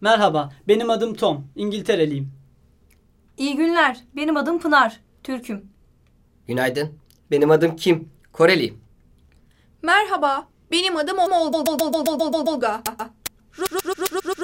Merhaba, benim adım Tom. İngiltereliyim. İyi günler. Benim adım Pınar. Türk'üm. Günaydın. Benim adım Kim. Koreliyim. Merhaba, benim adım Olga.